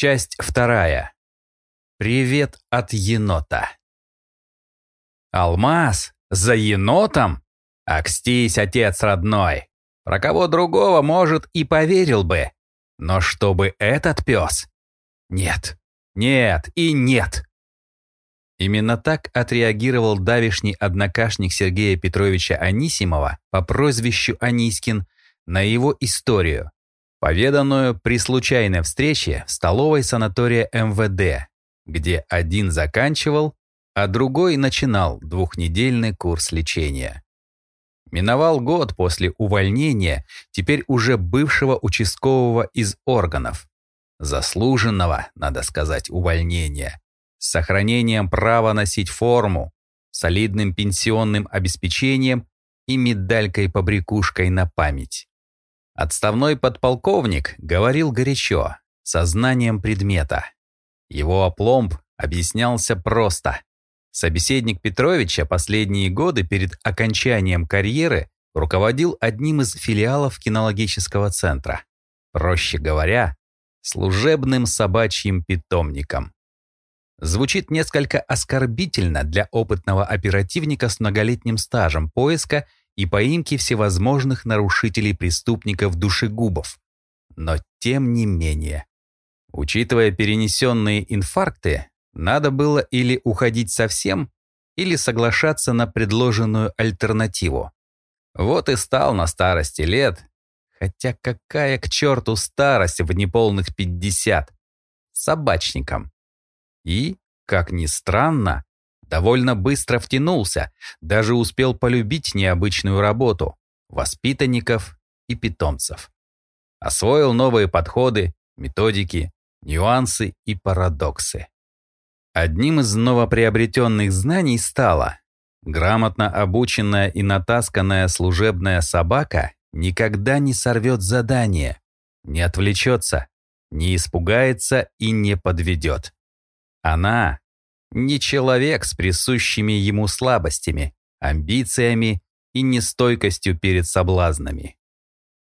Часть вторая. Привет от енота. Алмаз? За енотом? Акстись, отец родной. Про кого другого, может, и поверил бы. Но чтобы этот пес? Нет, нет и нет. Именно так отреагировал давишний однокашник Сергея Петровича Анисимова по прозвищу Анискин на его историю, поведанную при случайной встрече в столовой санатория МВД, где один заканчивал, а другой начинал двухнедельный курс лечения. Миновал год после увольнения теперь уже бывшего участкового из органов. Заслуженного, надо сказать, увольнения. С сохранением права носить форму, солидным пенсионным обеспечением и медалькой-побрякушкой на память. Отставной подполковник говорил горячо, сознанием предмета. Его опломб объяснялся просто. Собеседник Петровича последние годы перед окончанием карьеры руководил одним из филиалов кинологического центра. Проще говоря, служебным собачьим питомником. Звучит несколько оскорбительно для опытного оперативника с многолетним стажем поиска и поимки всевозможных нарушителей преступников душегубов. Но тем не менее. Учитывая перенесенные инфаркты, надо было или уходить совсем, или соглашаться на предложенную альтернативу. Вот и стал на старости лет, хотя какая к черту старость в неполных 50, собачником. И, как ни странно, довольно быстро втянулся, даже успел полюбить необычную работу, воспитанников и питомцев. Освоил новые подходы, методики, нюансы и парадоксы. Одним из новоприобретенных знаний стало грамотно обученная и натасканная служебная собака никогда не сорвет задание, не отвлечется, не испугается и не подведет. Она не человек с присущими ему слабостями, амбициями и нестойкостью перед соблазнами.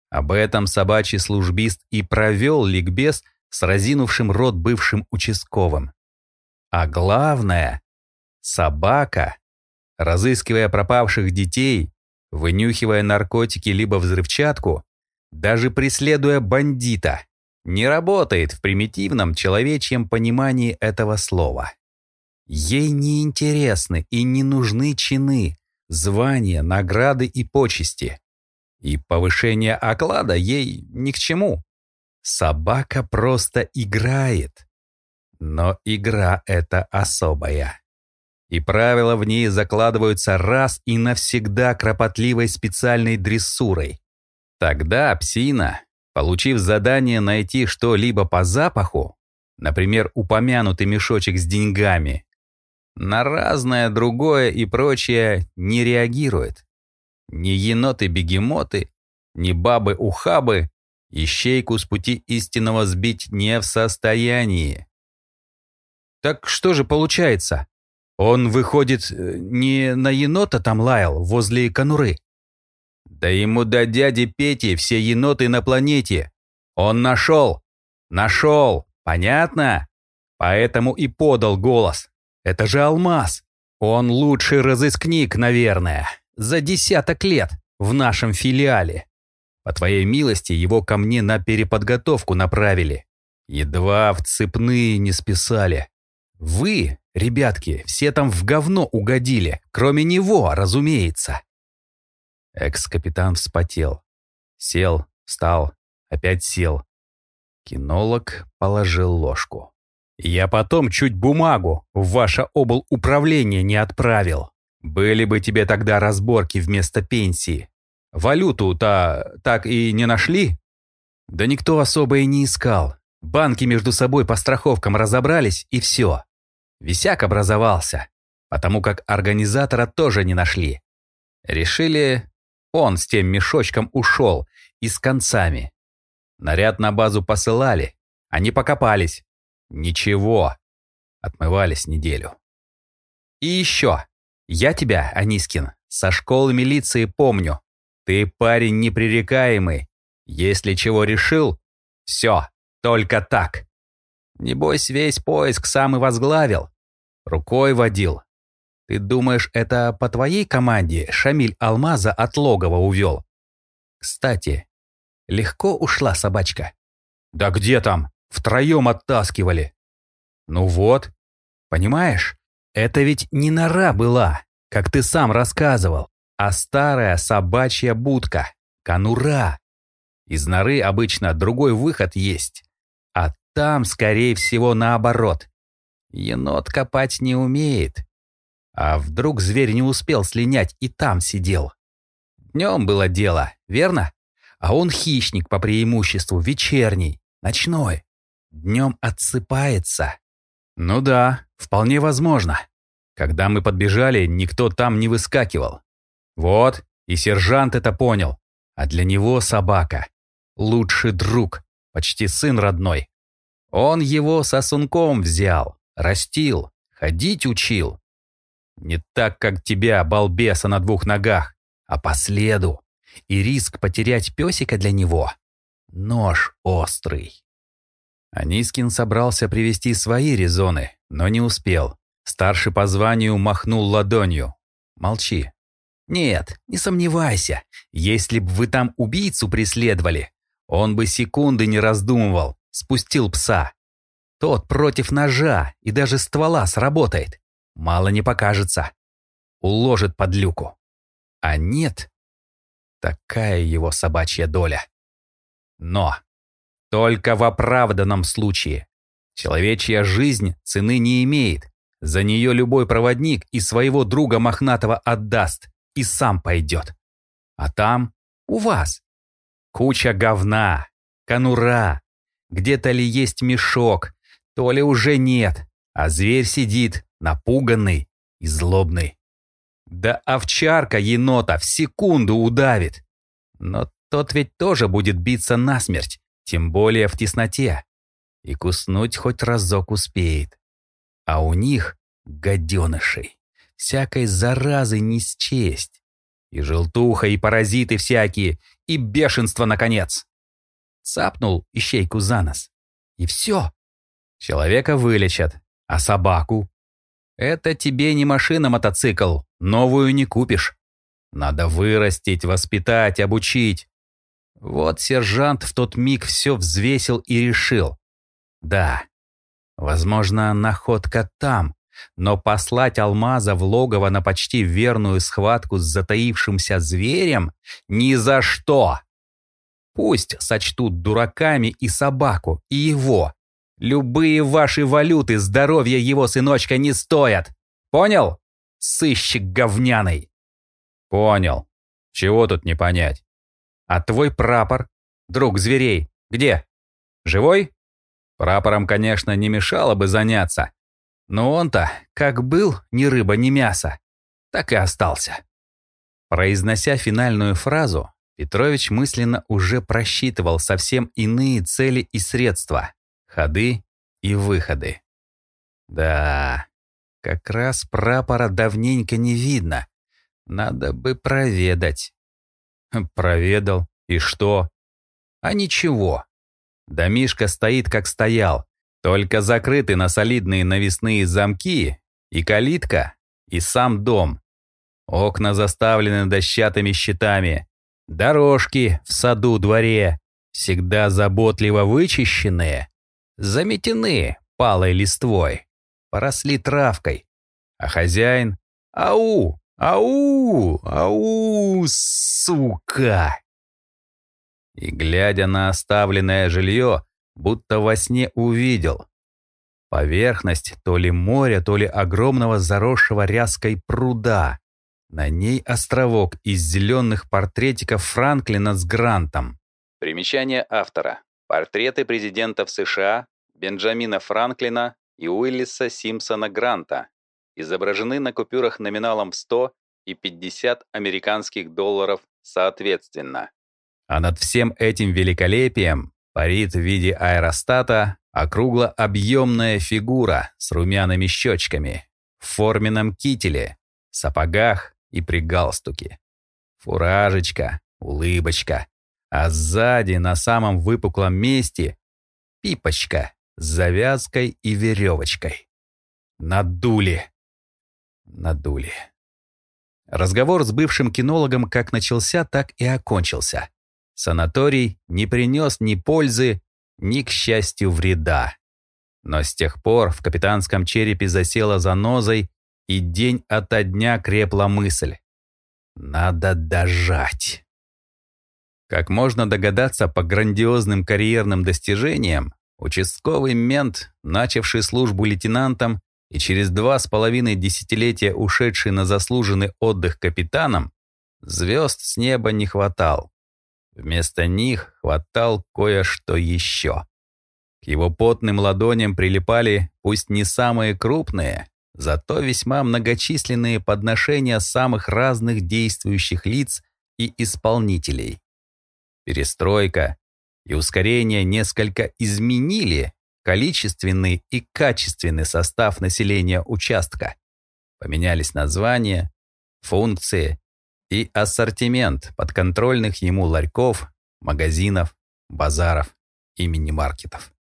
Об этом собачий службист и провел ликбез с разинувшим рот бывшим участковым. А главное, собака, разыскивая пропавших детей, вынюхивая наркотики либо взрывчатку, даже преследуя бандита, не работает в примитивном человечьем понимании этого слова. Ей не интересны и не нужны чины, звания, награды и почести. И повышение оклада ей ни к чему. Собака просто играет. Но игра эта особая. И правила в ней закладываются раз и навсегда кропотливой специальной дрессурой. Тогда псина, получив задание найти что-либо по запаху, например, упомянутый мешочек с деньгами, на разное другое и прочее не реагирует. Ни еноты-бегемоты, ни бабы-ухабы ищейку с пути истинного сбить не в состоянии. Так что же получается? Он, выходит, э, не на енота там лаял возле конуры? Да ему до дяди Пети все еноты на планете. Он нашел. Нашел. Понятно? Поэтому и подал голос. Это же алмаз. Он лучший разыскник, наверное, за десяток лет в нашем филиале. По твоей милости его ко мне на переподготовку направили. Едва в цепные не списали. Вы, ребятки, все там в говно угодили, кроме него, разумеется. Экс-капитан вспотел. Сел, встал, опять сел. Кинолог положил ложку. «Я потом чуть бумагу в ваше обл. управление не отправил. Были бы тебе тогда разборки вместо пенсии. Валюту-то так и не нашли?» «Да никто особо и не искал. Банки между собой по страховкам разобрались, и все. Висяк образовался, потому как организатора тоже не нашли. Решили, он с тем мешочком ушел и с концами. Наряд на базу посылали, они покопались. Ничего. Отмывались неделю. И еще. Я тебя, Анискин, со школы милиции помню. Ты парень непререкаемый. Если чего решил, все, только так. Небось, весь поиск сам и возглавил. Рукой водил. Ты думаешь, это по твоей команде Шамиль Алмаза от логова увел? Кстати, легко ушла собачка. Да где там? Втроем оттаскивали. Ну вот, понимаешь, это ведь не нора была, как ты сам рассказывал, а старая собачья будка, конура. Из норы обычно другой выход есть, а там, скорее всего, наоборот. Енот копать не умеет. А вдруг зверь не успел слинять и там сидел? Днем было дело, верно? А он хищник по преимуществу, вечерний, ночной. Днем отсыпается. Ну да, вполне возможно. Когда мы подбежали, никто там не выскакивал. Вот, и сержант это понял. А для него собака. Лучший друг, почти сын родной. Он его сосунком взял, растил, ходить учил. Не так, как тебя, балбеса на двух ногах, а по следу. И риск потерять песика для него — нож острый. Анискин собрался привести свои резоны, но не успел. Старший по званию махнул ладонью. «Молчи». «Нет, не сомневайся. Если б вы там убийцу преследовали, он бы секунды не раздумывал, спустил пса. Тот против ножа и даже ствола сработает. Мало не покажется. Уложит под люку. А нет, такая его собачья доля. Но только в оправданном случае. Человечья жизнь цены не имеет. За нее любой проводник и своего друга мохнатого отдаст и сам пойдет. А там у вас куча говна, конура, где-то ли есть мешок, то ли уже нет, а зверь сидит, напуганный и злобный. Да овчарка енота в секунду удавит. Но тот ведь тоже будет биться насмерть, тем более в тесноте. И куснуть хоть разок успеет. А у них, гаденышей, всякой заразы не счесть. И желтуха, и паразиты всякие, и бешенство, наконец. Цапнул ищейку за нос. И все. Человека вылечат, а собаку? Это тебе не машина-мотоцикл, новую не купишь. Надо вырастить, воспитать, обучить. Вот сержант в тот миг все взвесил и решил. Да, возможно, находка там, но послать алмаза в логово на почти верную схватку с затаившимся зверем ни за что. Пусть сочтут дураками и собаку, и его. Любые ваши валюты здоровья его сыночка не стоят. Понял? Сыщик говняный. Понял. Чего тут не понять? А твой прапор, друг зверей, где? Живой? Прапором, конечно, не мешало бы заняться. Но он-то, как был ни рыба, ни мясо, так и остался. Произнося финальную фразу, Петрович мысленно уже просчитывал совсем иные цели и средства, ходы и выходы. Да, как раз прапора давненько не видно. Надо бы проведать. Проведал. И что? А ничего. Домишка стоит, как стоял, только закрыты на солидные навесные замки и калитка, и сам дом. Окна заставлены дощатыми щитами. Дорожки в саду-дворе всегда заботливо вычищенные, заметены палой листвой, поросли травкой. А хозяин — ау, Ау! Ау, сука! И, глядя на оставленное жилье, будто во сне увидел. Поверхность то ли моря, то ли огромного заросшего ряской пруда. На ней островок из зеленых портретиков Франклина с Грантом. Примечание автора. Портреты президентов США Бенджамина Франклина и Уиллиса Симпсона Гранта изображены на купюрах номиналом в 100 и 50 американских долларов соответственно. А над всем этим великолепием парит в виде аэростата округло-объемная фигура с румяными щечками, в форменном кителе, сапогах и при галстуке. Фуражечка, улыбочка, а сзади на самом выпуклом месте пипочка с завязкой и веревочкой. Надули. Надули. Разговор с бывшим кинологом как начался, так и окончился. Санаторий не принес ни пользы, ни, к счастью, вреда. Но с тех пор в капитанском черепе засела занозой, и день ото дня крепла мысль. Надо дожать. Как можно догадаться по грандиозным карьерным достижениям, участковый мент, начавший службу лейтенантом и через два с половиной десятилетия ушедший на заслуженный отдых капитаном, звезд с неба не хватал. Вместо них хватал кое-что еще. К его потным ладоням прилипали, пусть не самые крупные, зато весьма многочисленные подношения самых разных действующих лиц и исполнителей. Перестройка и ускорение несколько изменили количественный и качественный состав населения участка. Поменялись названия, функции и ассортимент подконтрольных ему ларьков, магазинов, базаров и мини-маркетов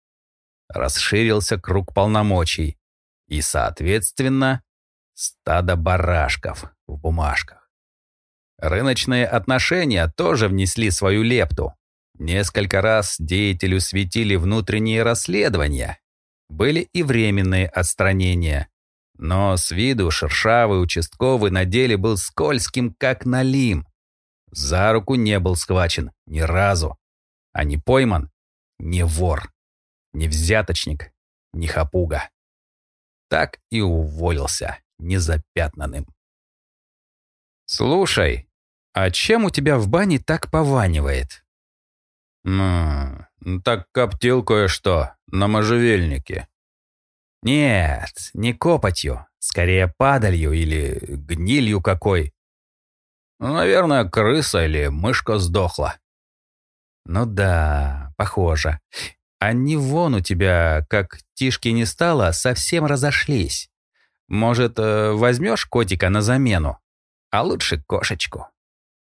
расширился круг полномочий и, соответственно, стадо барашков в бумажках. Рыночные отношения тоже внесли свою лепту. Несколько раз деятелю светили внутренние расследования. Были и временные отстранения. Но с виду шершавый участковый на деле был скользким, как налим. За руку не был схвачен ни разу. А не пойман — не вор ни взяточник, ни хапуга. Так и уволился незапятнанным. «Слушай, а чем у тебя в бане так пованивает?» «Ну, так коптил кое-что на можжевельнике». «Нет, не копотью, скорее падалью или гнилью какой». «Наверное, крыса или мышка сдохла». «Ну да, похоже. Они вон у тебя, как тишки не стало, совсем разошлись. Может, э, возьмешь котика на замену? А лучше кошечку.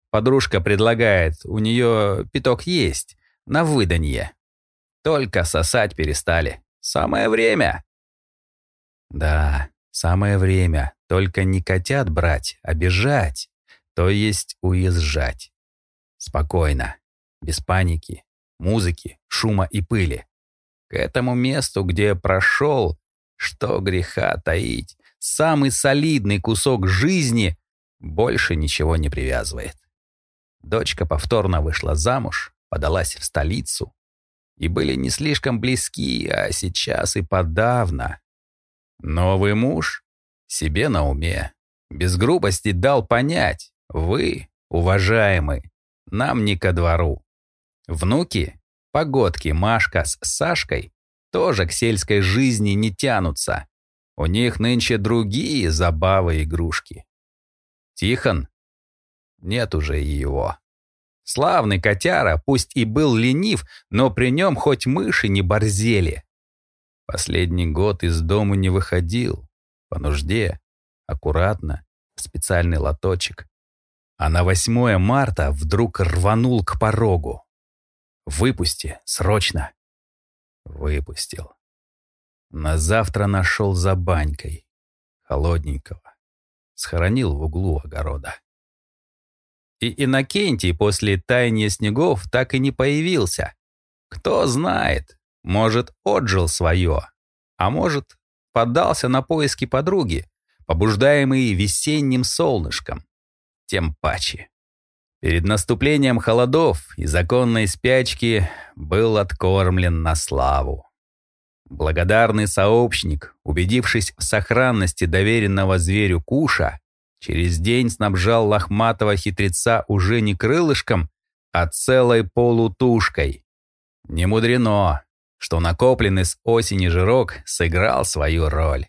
Подружка предлагает, у нее пяток есть, на выданье. Только сосать перестали. Самое время. Да, самое время. Только не котят брать, а бежать. То есть уезжать. Спокойно, без паники музыки, шума и пыли. К этому месту, где прошел, что греха таить, самый солидный кусок жизни больше ничего не привязывает. Дочка повторно вышла замуж, подалась в столицу, и были не слишком близки, а сейчас и подавно. Новый муж себе на уме, без грубости дал понять, вы, уважаемый, нам не ко двору. Внуки, погодки Машка с Сашкой, тоже к сельской жизни не тянутся. У них нынче другие забавы и игрушки. Тихон? Нет уже его. Славный котяра, пусть и был ленив, но при нем хоть мыши не борзели. Последний год из дому не выходил. По нужде, аккуратно, в специальный лоточек. А на 8 марта вдруг рванул к порогу. Выпусти, срочно. Выпустил. На завтра нашел за банькой. Холодненького. Схоронил в углу огорода. И Иннокентий после таяния снегов так и не появился. Кто знает, может, отжил свое, а может, поддался на поиски подруги, побуждаемый весенним солнышком. Тем паче. Перед наступлением холодов и законной спячки был откормлен на славу. Благодарный сообщник, убедившись в сохранности доверенного зверю Куша, через день снабжал лохматого хитреца уже не крылышком, а целой полутушкой. Не мудрено, что накопленный с осени жирок сыграл свою роль.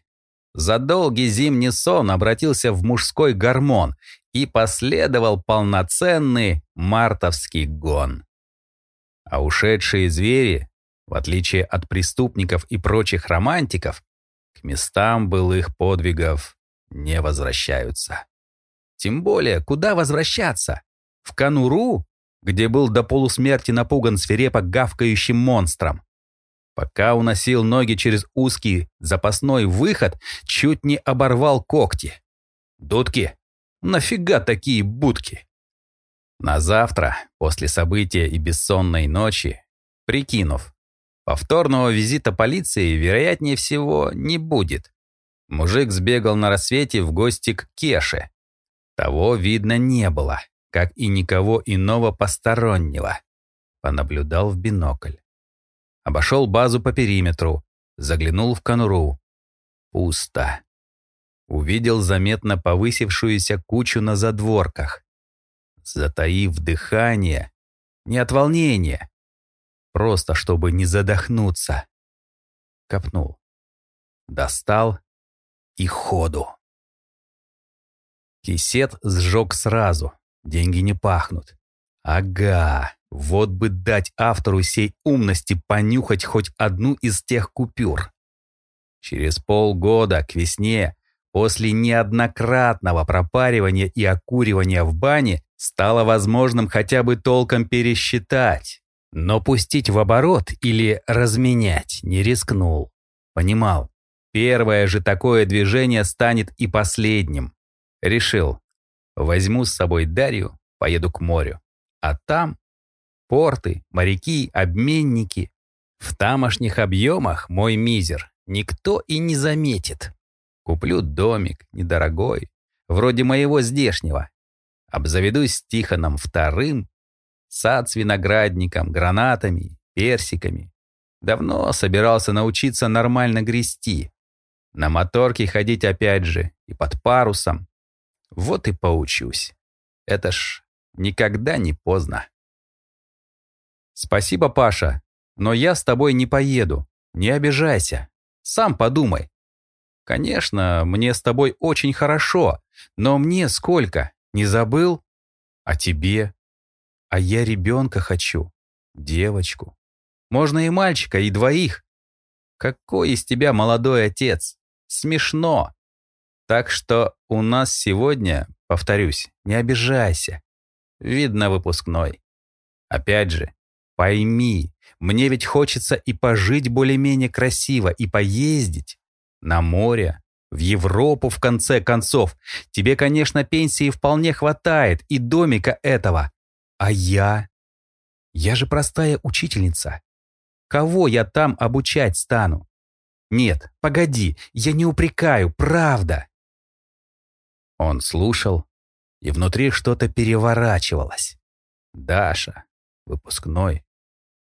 За долгий зимний сон обратился в мужской гормон, и последовал полноценный мартовский гон. А ушедшие звери, в отличие от преступников и прочих романтиков, к местам былых подвигов не возвращаются. Тем более, куда возвращаться? В конуру, где был до полусмерти напуган свирепо гавкающим монстром? Пока уносил ноги через узкий запасной выход, чуть не оборвал когти. Дудки? Нафига такие будки? На завтра, после события и бессонной ночи, прикинув, повторного визита полиции, вероятнее всего, не будет. Мужик сбегал на рассвете в гости к Кеше. Того видно не было, как и никого иного постороннего. Понаблюдал в бинокль. Обошел базу по периметру, заглянул в конуру. Пусто. Увидел заметно повысившуюся кучу на задворках. Затаив дыхание, не от волнения, просто чтобы не задохнуться. Копнул. Достал и ходу. Кисет сжег сразу, деньги не пахнут. Ага, вот бы дать автору сей умности понюхать хоть одну из тех купюр. Через полгода, к весне, после неоднократного пропаривания и окуривания в бане, стало возможным хотя бы толком пересчитать. Но пустить в оборот или разменять не рискнул. Понимал, первое же такое движение станет и последним. Решил, возьму с собой Дарью, поеду к морю. А там порты, моряки, обменники. В тамошних объемах мой мизер никто и не заметит. Куплю домик, недорогой, вроде моего здешнего. Обзаведусь Тихоном вторым, сад с виноградником, гранатами, персиками. Давно собирался научиться нормально грести. На моторке ходить опять же и под парусом. Вот и поучусь. Это ж никогда не поздно. «Спасибо, Паша, но я с тобой не поеду. Не обижайся. Сам подумай. Конечно, мне с тобой очень хорошо, но мне сколько? Не забыл? А тебе? А я ребенка хочу. Девочку. Можно и мальчика, и двоих. Какой из тебя молодой отец? Смешно. Так что у нас сегодня, повторюсь, не обижайся. Видно выпускной. Опять же, Пойми, мне ведь хочется и пожить более-менее красиво, и поездить. На море, в Европу, в конце концов. Тебе, конечно, пенсии вполне хватает, и домика этого. А я? Я же простая учительница. Кого я там обучать стану? Нет, погоди, я не упрекаю, правда. Он слушал, и внутри что-то переворачивалось. Даша, выпускной,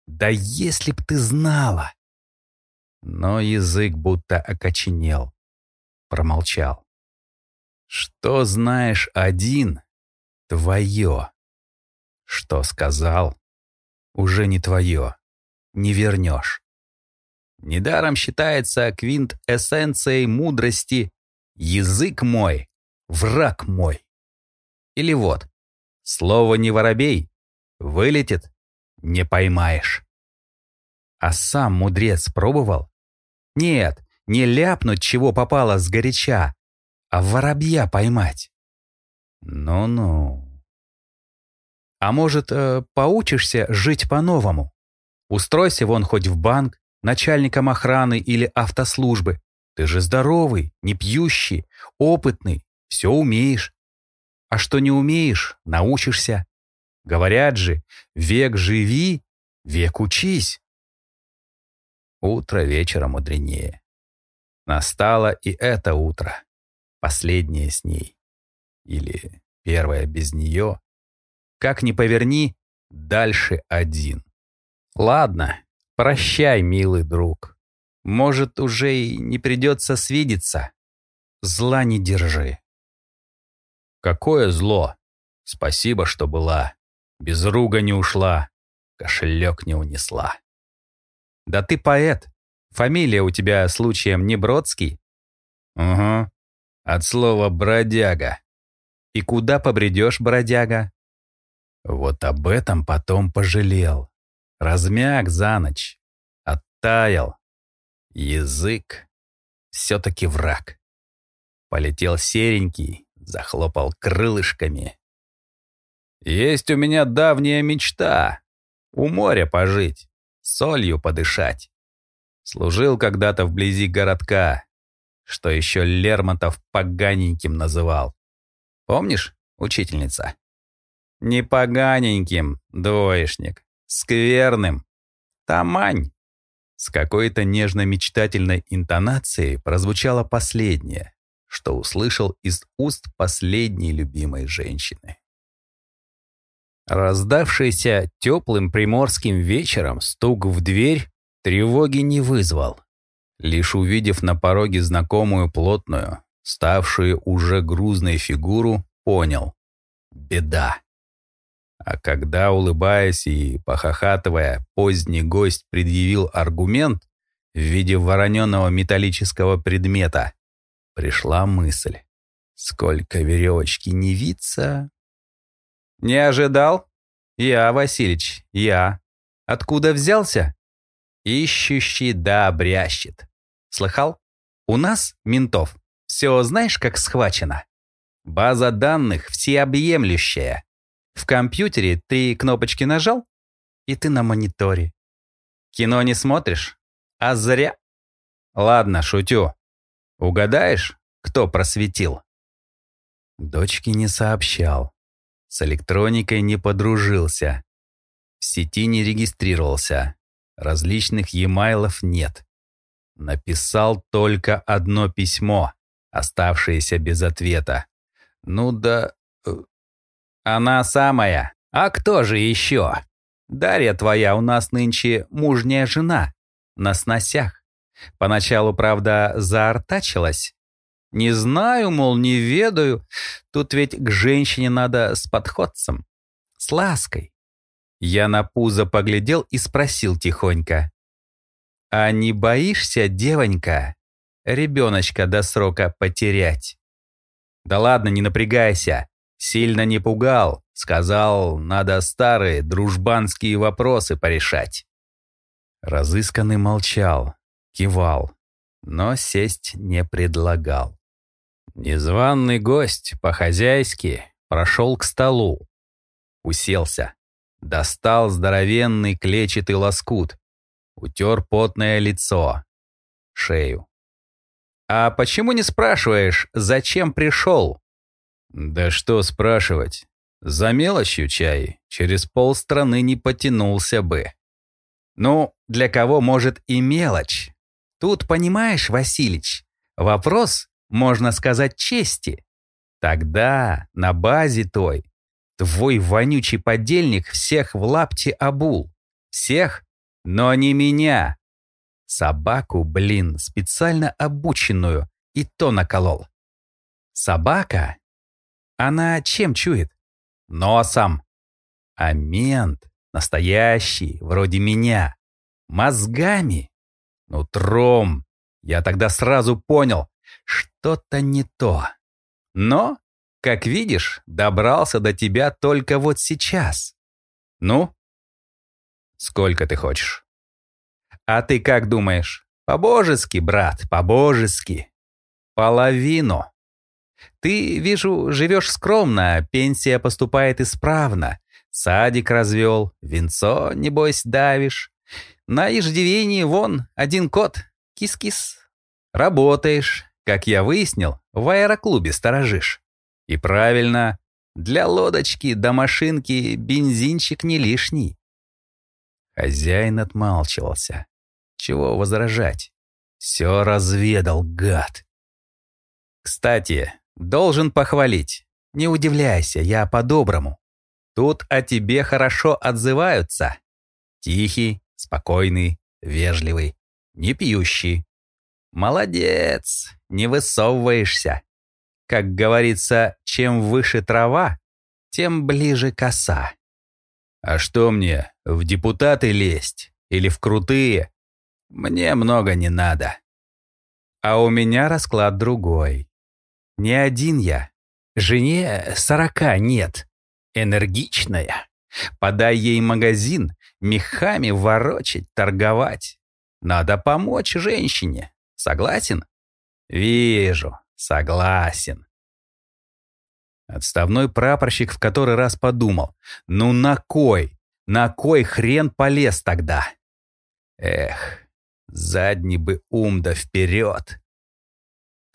да если б ты знала! Но язык будто окоченел. Промолчал. Что знаешь один, твое. Что сказал, уже не твое. Не вернешь. Недаром считается квинт эссенцией мудрости «язык мой, враг мой». Или вот, слово «не воробей» вылетит, не поймаешь. А сам мудрец пробовал? Нет, не ляпнуть, чего попало с горяча, а воробья поймать. Ну-ну. А может, э, поучишься жить по-новому? Устройся вон хоть в банк, начальником охраны или автослужбы. Ты же здоровый, не пьющий, опытный, все умеешь. А что не умеешь, научишься. Говорят же, век живи, век учись. Утро вечера мудренее. Настало и это утро, последнее с ней. Или первое без нее. Как ни поверни, дальше один. Ладно, прощай, милый друг. Может, уже и не придется свидеться. Зла не держи. Какое зло? Спасибо, что была. Без руга не ушла, кошелек не унесла. Да ты поэт. Фамилия у тебя случаем не Бродский? Угу. От слова «бродяга». И куда побредешь, бродяга? Вот об этом потом пожалел. Размяк за ночь. Оттаял. Язык. Все-таки враг. Полетел серенький, захлопал крылышками. Есть у меня давняя мечта. У моря пожить, солью подышать. Служил когда-то вблизи городка, что еще Лермонтов поганеньким называл. Помнишь, учительница? Не поганеньким, двоечник, скверным. Тамань. С какой-то нежно-мечтательной интонацией прозвучало последнее, что услышал из уст последней любимой женщины. Раздавшийся теплым приморским вечером стук в дверь тревоги не вызвал. Лишь увидев на пороге знакомую плотную, ставшую уже грузной фигуру, понял — беда. А когда, улыбаясь и похохатывая, поздний гость предъявил аргумент в виде вороненого металлического предмета, пришла мысль. Сколько веревочки не виться, «Не ожидал?» «Я, Василич, я. Откуда взялся?» «Ищущий да брящет. Слыхал? У нас, ментов, все знаешь, как схвачено. База данных всеобъемлющая. В компьютере три кнопочки нажал, и ты на мониторе. Кино не смотришь? А зря. Ладно, шутю. Угадаешь, кто просветил?» Дочке не сообщал. С электроникой не подружился. В сети не регистрировался. Различных емайлов нет. Написал только одно письмо, оставшееся без ответа. Ну да... Она самая. А кто же еще? Дарья твоя у нас нынче мужняя жена. На сносях. Поначалу, правда, заортачилась, не знаю, мол, не ведаю. Тут ведь к женщине надо с подходцем. С лаской. Я на пузо поглядел и спросил тихонько. «А не боишься, девонька, ребеночка до срока потерять?» «Да ладно, не напрягайся. Сильно не пугал. Сказал, надо старые дружбанские вопросы порешать». Разысканный молчал, кивал, но сесть не предлагал. Незваный гость по-хозяйски прошел к столу. Уселся. Достал здоровенный клетчатый лоскут. Утер потное лицо. Шею. «А почему не спрашиваешь, зачем пришел?» «Да что спрашивать. За мелочью чай через полстраны не потянулся бы». «Ну, для кого может и мелочь? Тут, понимаешь, Василич, вопрос можно сказать, чести. Тогда на базе той твой вонючий подельник всех в лапте обул. Всех, но не меня. Собаку, блин, специально обученную, и то наколол. Собака? Она чем чует? Носом. А мент, настоящий, вроде меня, мозгами, нутром. Я тогда сразу понял, что-то не то. Но, как видишь, добрался до тебя только вот сейчас. Ну? Сколько ты хочешь? А ты как думаешь? По-божески, брат, по-божески. Половину. Ты, вижу, живешь скромно, пенсия поступает исправно. Садик развел, венцо, небось, давишь. На иждивении вон один кот, кис-кис. Работаешь, как я выяснил, в аэроклубе сторожишь. И правильно, для лодочки до машинки бензинчик не лишний. Хозяин отмалчивался. Чего возражать? Все разведал, гад. Кстати, должен похвалить. Не удивляйся, я по-доброму. Тут о тебе хорошо отзываются. Тихий, спокойный, вежливый, не пьющий. Молодец, не высовываешься. Как говорится, чем выше трава, тем ближе коса. А что мне, в депутаты лезть? Или в крутые? Мне много не надо. А у меня расклад другой. Не один я. Жене сорока нет. Энергичная. Подай ей магазин, мехами ворочать, торговать. Надо помочь женщине. Согласен? Вижу, согласен. Отставной прапорщик в который раз подумал. Ну на кой? На кой хрен полез тогда? Эх, Задний бы ум да вперед.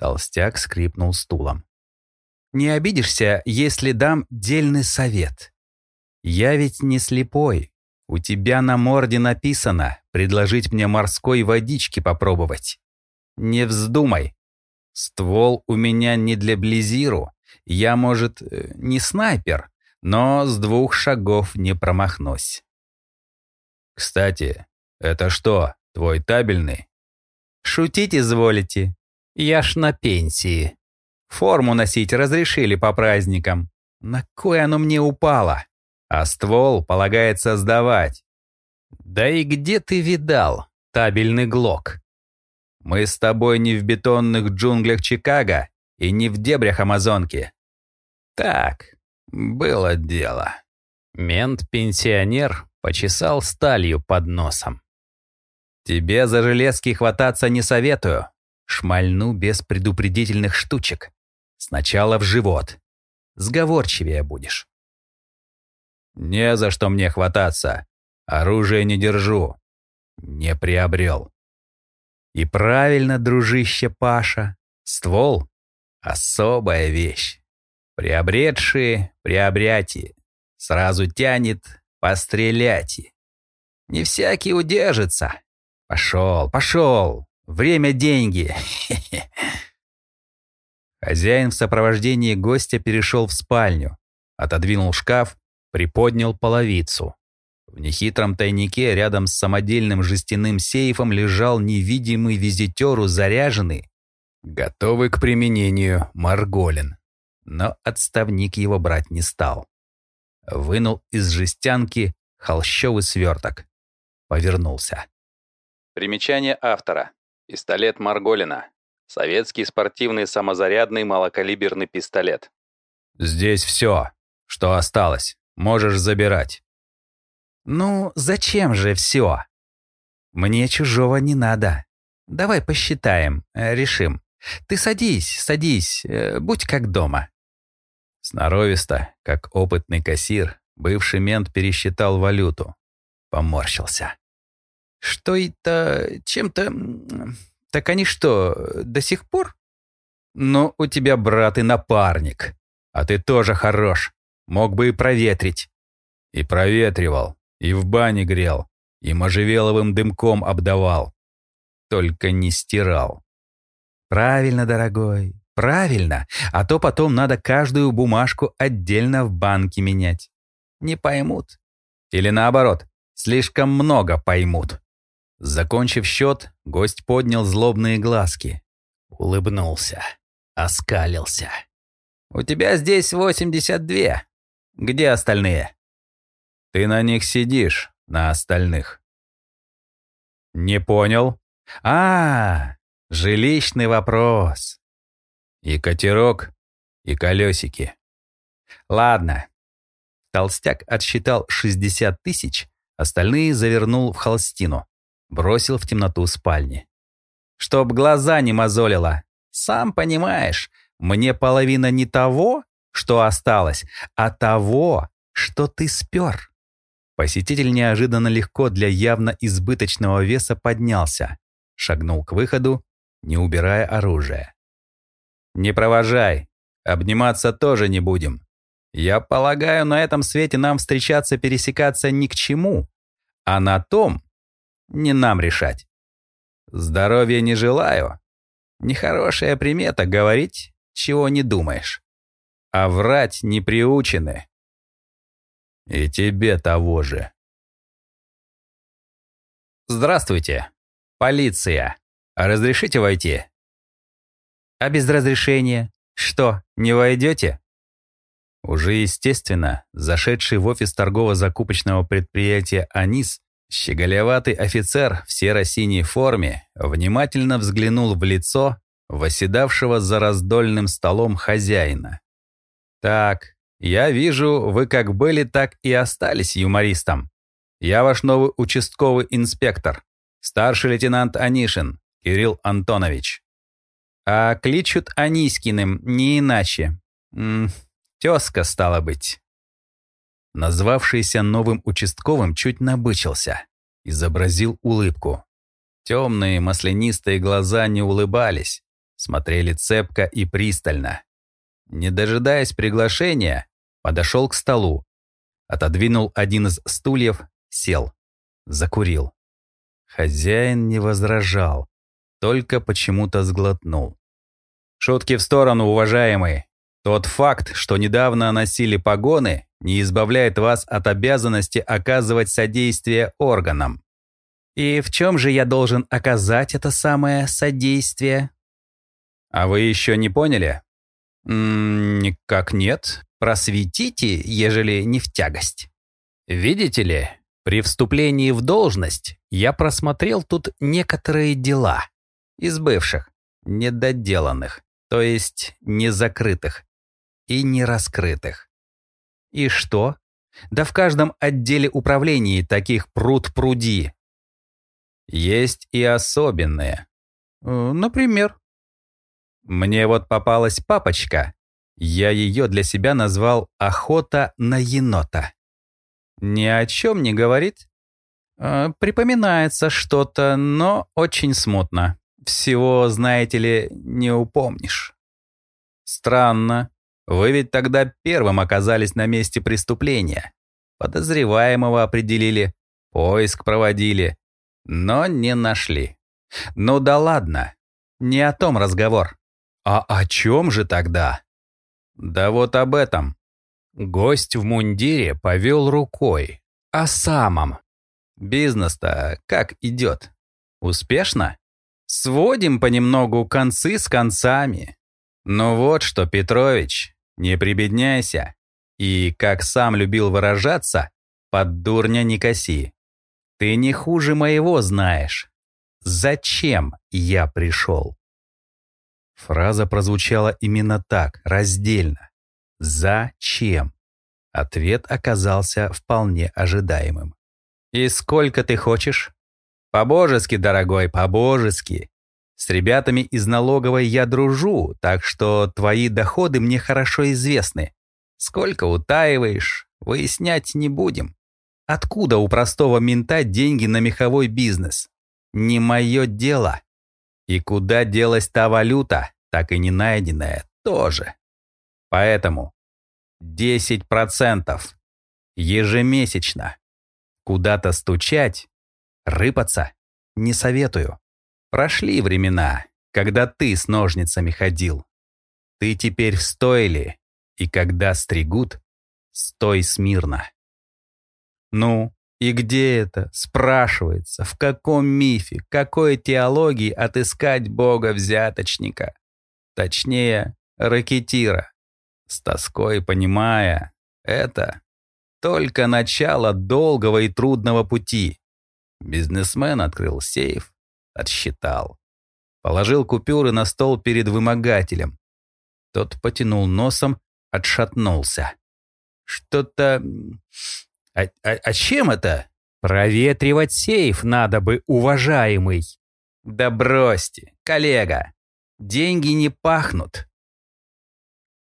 Толстяк скрипнул стулом. «Не обидишься, если дам дельный совет. Я ведь не слепой. У тебя на морде написано предложить мне морской водички попробовать. Не вздумай. Ствол у меня не для близиру. Я, может, э, не снайпер, но с двух шагов не промахнусь. Кстати, это что, твой табельный? Шутить изволите. Я ж на пенсии. Форму носить разрешили по праздникам. На кое оно мне упало? А ствол полагается сдавать. Да и где ты видал табельный глок? Мы с тобой не в бетонных джунглях Чикаго и не в дебрях Амазонки. Так, было дело. Мент-пенсионер почесал сталью под носом. Тебе за железки хвататься не советую. Шмальну без предупредительных штучек. Сначала в живот. Сговорчивее будешь. Не за что мне хвататься. Оружие не держу. Не приобрел. И правильно, дружище Паша. Ствол — особая вещь. Приобретшие — приобряти. Сразу тянет постреляти. Не всякий удержится. Пошел, пошел. Время — деньги. Хозяин в сопровождении гостя перешел в спальню, отодвинул шкаф, приподнял половицу. В нехитром тайнике рядом с самодельным жестяным сейфом лежал невидимый визитеру заряженный, готовый к применению Марголин. Но отставник его брать не стал. Вынул из жестянки холщовый сверток. Повернулся. Примечание автора. Пистолет Марголина. Советский спортивный самозарядный малокалиберный пистолет. «Здесь все, что осталось. Можешь забирать». «Ну, зачем же все?» «Мне чужого не надо. Давай посчитаем, э, решим. Ты садись, садись, э, будь как дома». Сноровисто, как опытный кассир, бывший мент пересчитал валюту. Поморщился. «Что это чем-то так они что, до сих пор? Ну, у тебя брат и напарник. А ты тоже хорош. Мог бы и проветрить. И проветривал, и в бане грел, и можжевеловым дымком обдавал. Только не стирал. Правильно, дорогой, правильно. А то потом надо каждую бумажку отдельно в банке менять. Не поймут. Или наоборот, слишком много поймут. Закончив счет, гость поднял злобные глазки. Улыбнулся. Оскалился. «У тебя здесь 82. Где остальные?» «Ты на них сидишь, на остальных». «Не понял?» «А, жилищный вопрос. И катерок, и колесики. Ладно». Толстяк отсчитал 60 тысяч, остальные завернул в холстину бросил в темноту спальни. «Чтоб глаза не мозолило. Сам понимаешь, мне половина не того, что осталось, а того, что ты спер». Посетитель неожиданно легко для явно избыточного веса поднялся, шагнул к выходу, не убирая оружие. «Не провожай, обниматься тоже не будем. Я полагаю, на этом свете нам встречаться пересекаться ни к чему, а на том, не нам решать. Здоровья не желаю. Нехорошая примета говорить, чего не думаешь. А врать не приучены. И тебе того же. Здравствуйте. Полиция. Разрешите войти? А без разрешения? Что, не войдете? Уже естественно, зашедший в офис торгово-закупочного предприятия «Анис» Щеголеватый офицер в серо-синей форме внимательно взглянул в лицо восседавшего за раздольным столом хозяина. «Так, я вижу, вы как были, так и остались юмористом. Я ваш новый участковый инспектор, старший лейтенант Анишин, Кирилл Антонович. А кличут Анискиным не иначе. -м, тезка, стало быть». Назвавшийся новым участковым чуть набычился, изобразил улыбку. Темные маслянистые глаза не улыбались, смотрели цепко и пристально. Не дожидаясь приглашения, подошел к столу, отодвинул один из стульев, сел, закурил. Хозяин не возражал, только почему-то сглотнул. Шутки в сторону, уважаемый. Тот факт, что недавно носили погоны, не избавляет вас от обязанности оказывать содействие органам. И в чем же я должен оказать это самое содействие? А вы еще не поняли? никак нет. Просветите, ежели не в тягость. Видите ли, при вступлении в должность я просмотрел тут некоторые дела из бывших, недоделанных, то есть незакрытых и нераскрытых. И что? Да в каждом отделе управления таких пруд-пруди. Есть и особенные. Э, например? Мне вот попалась папочка. Я ее для себя назвал «Охота на енота». Ни о чем не говорит? Э, припоминается что-то, но очень смутно. Всего, знаете ли, не упомнишь. Странно. Вы ведь тогда первым оказались на месте преступления. Подозреваемого определили, поиск проводили, но не нашли. Ну да ладно, не о том разговор. А о чем же тогда? Да вот об этом. Гость в мундире повел рукой. О самом. Бизнес-то как идет? Успешно? Сводим понемногу концы с концами. Ну вот что, Петрович, не прибедняйся. И, как сам любил выражаться, под дурня не коси. Ты не хуже моего знаешь. Зачем я пришел? Фраза прозвучала именно так, раздельно. «Зачем?» Ответ оказался вполне ожидаемым. «И сколько ты хочешь?» «По-божески, дорогой, по-божески. С ребятами из налоговой я дружу, так что твои доходы мне хорошо известны. Сколько утаиваешь, выяснять не будем. Откуда у простого мента деньги на меховой бизнес? Не мое дело. И куда делась та валюта, так и не найденная, тоже. Поэтому 10% ежемесячно. Куда-то стучать, рыпаться не советую. Прошли времена, когда ты с ножницами ходил. Ты теперь в стойле, и когда стригут, стой смирно. Ну, и где это, спрашивается, в каком мифе, какой теологии отыскать бога-взяточника? Точнее, ракетира. С тоской понимая, это только начало долгого и трудного пути. Бизнесмен открыл сейф, отсчитал. Положил купюры на стол перед вымогателем. Тот потянул носом, отшатнулся. Что-то а, а, а чем это? Проветривать сейф надо бы, уважаемый. Да бросьте, коллега. Деньги не пахнут.